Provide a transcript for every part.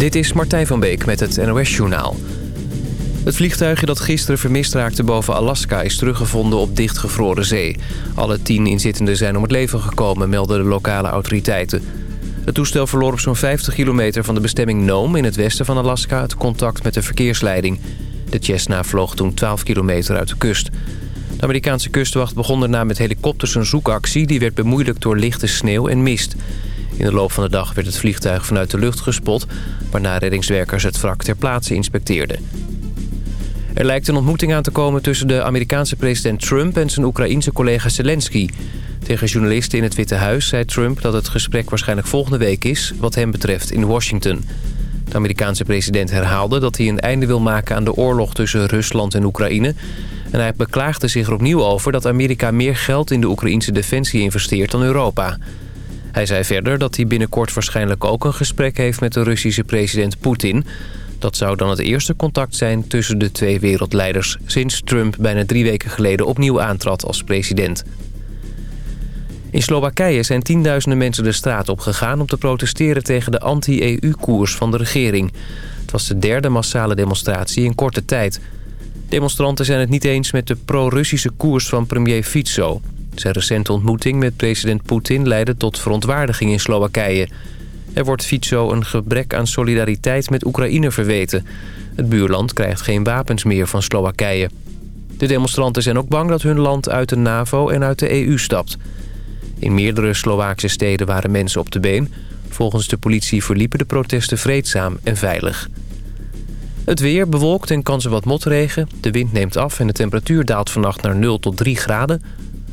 Dit is Martijn van Beek met het NOS-journaal. Het vliegtuigje dat gisteren vermist raakte boven Alaska... is teruggevonden op dichtgevroren zee. Alle tien inzittenden zijn om het leven gekomen, melden de lokale autoriteiten. Het toestel verloor op zo'n 50 kilometer van de bestemming Nome... in het westen van Alaska het contact met de verkeersleiding. De Cessna vloog toen 12 kilometer uit de kust. De Amerikaanse kustwacht begon daarna met helikopters een zoekactie... die werd bemoeilijkt door lichte sneeuw en mist... In de loop van de dag werd het vliegtuig vanuit de lucht gespot... waarna reddingswerkers het wrak ter plaatse inspecteerden. Er lijkt een ontmoeting aan te komen tussen de Amerikaanse president Trump... en zijn Oekraïense collega Zelensky. Tegen journalisten in het Witte Huis zei Trump dat het gesprek waarschijnlijk volgende week is... wat hem betreft in Washington. De Amerikaanse president herhaalde dat hij een einde wil maken aan de oorlog tussen Rusland en Oekraïne... En hij beklaagde zich er opnieuw over dat Amerika meer geld in de Oekraïnse defensie investeert dan Europa. Hij zei verder dat hij binnenkort waarschijnlijk ook een gesprek heeft met de Russische president Poetin. Dat zou dan het eerste contact zijn tussen de twee wereldleiders... sinds Trump bijna drie weken geleden opnieuw aantrad als president. In Slowakije zijn tienduizenden mensen de straat op gegaan... om te protesteren tegen de anti-EU-koers van de regering. Het was de derde massale demonstratie in korte tijd. Demonstranten zijn het niet eens met de pro-Russische koers van premier Fico. Zijn recente ontmoeting met president Poetin leidde tot verontwaardiging in Slowakije. Er wordt Fico een gebrek aan solidariteit met Oekraïne verweten. Het buurland krijgt geen wapens meer van Slowakije. De demonstranten zijn ook bang dat hun land uit de NAVO en uit de EU stapt. In meerdere Slovaakse steden waren mensen op de been. Volgens de politie verliepen de protesten vreedzaam en veilig. Het weer bewolkt en kansen wat motregen. De wind neemt af en de temperatuur daalt vannacht naar 0 tot 3 graden.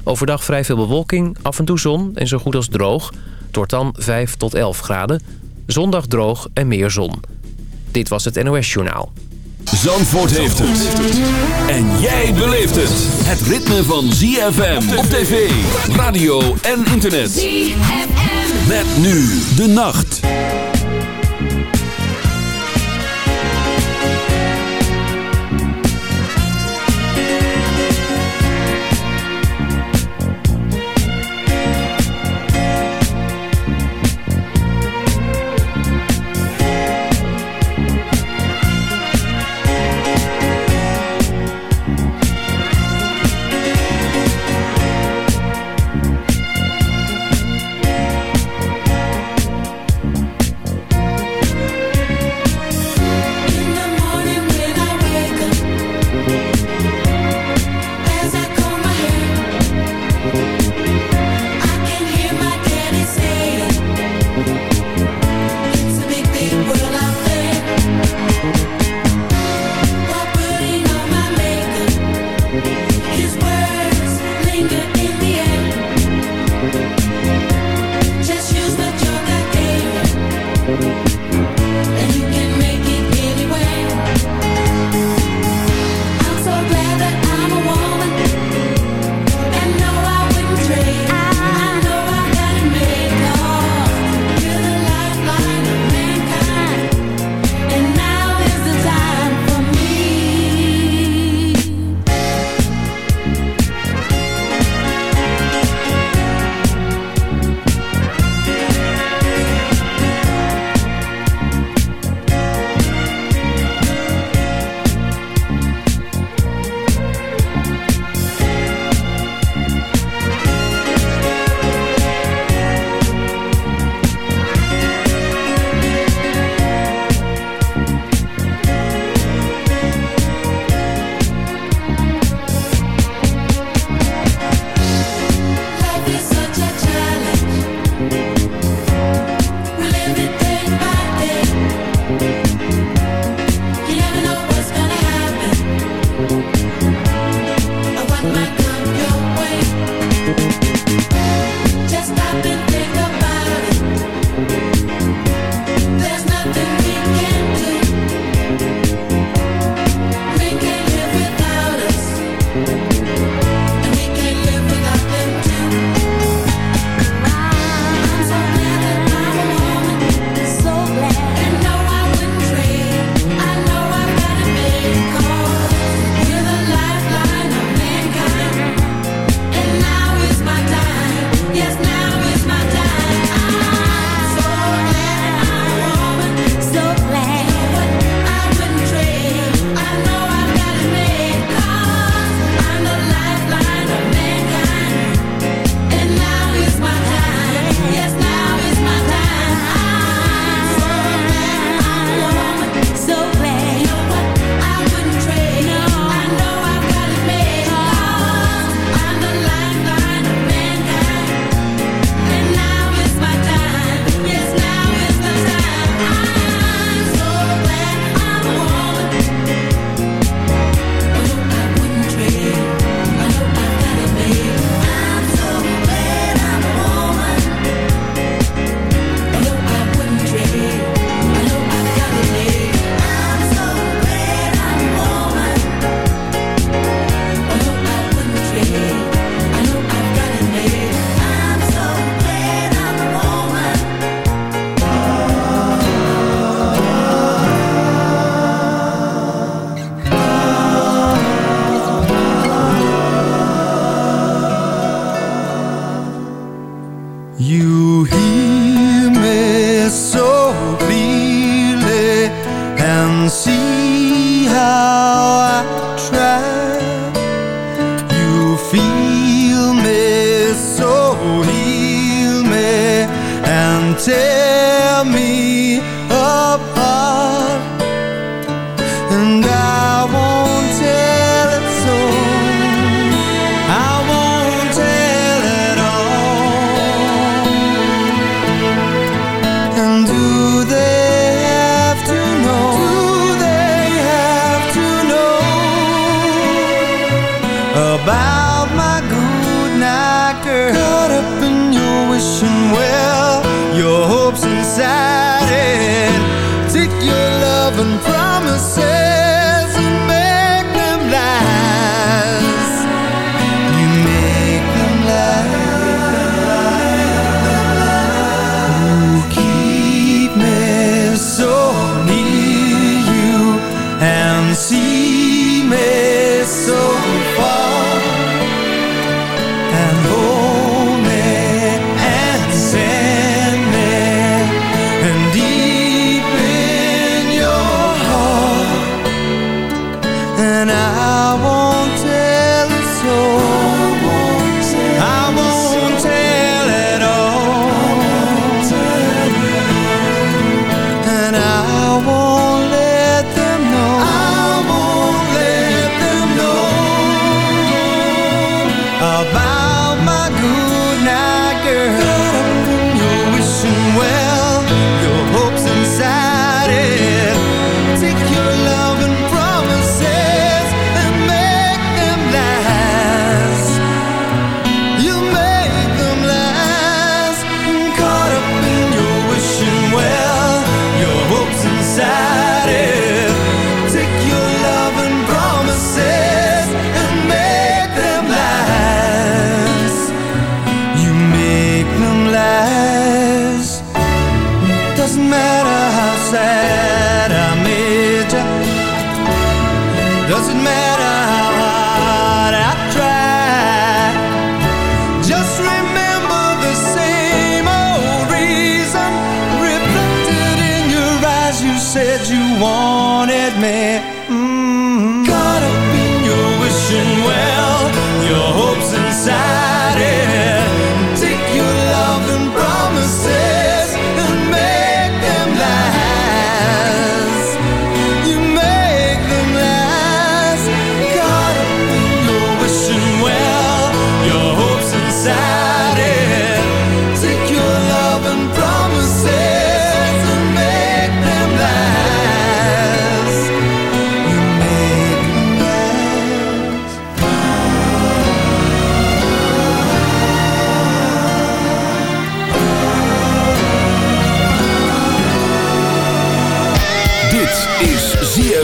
Overdag vrij veel bewolking, af en toe zon en zo goed als droog. Het wordt dan 5 tot 11 graden. Zondag droog en meer zon. Dit was het NOS Journaal. Zandvoort heeft het. En jij beleeft het. Het ritme van ZFM op tv, radio en internet. ZFM. Met nu de nacht.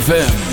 Niet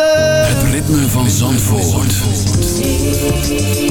You.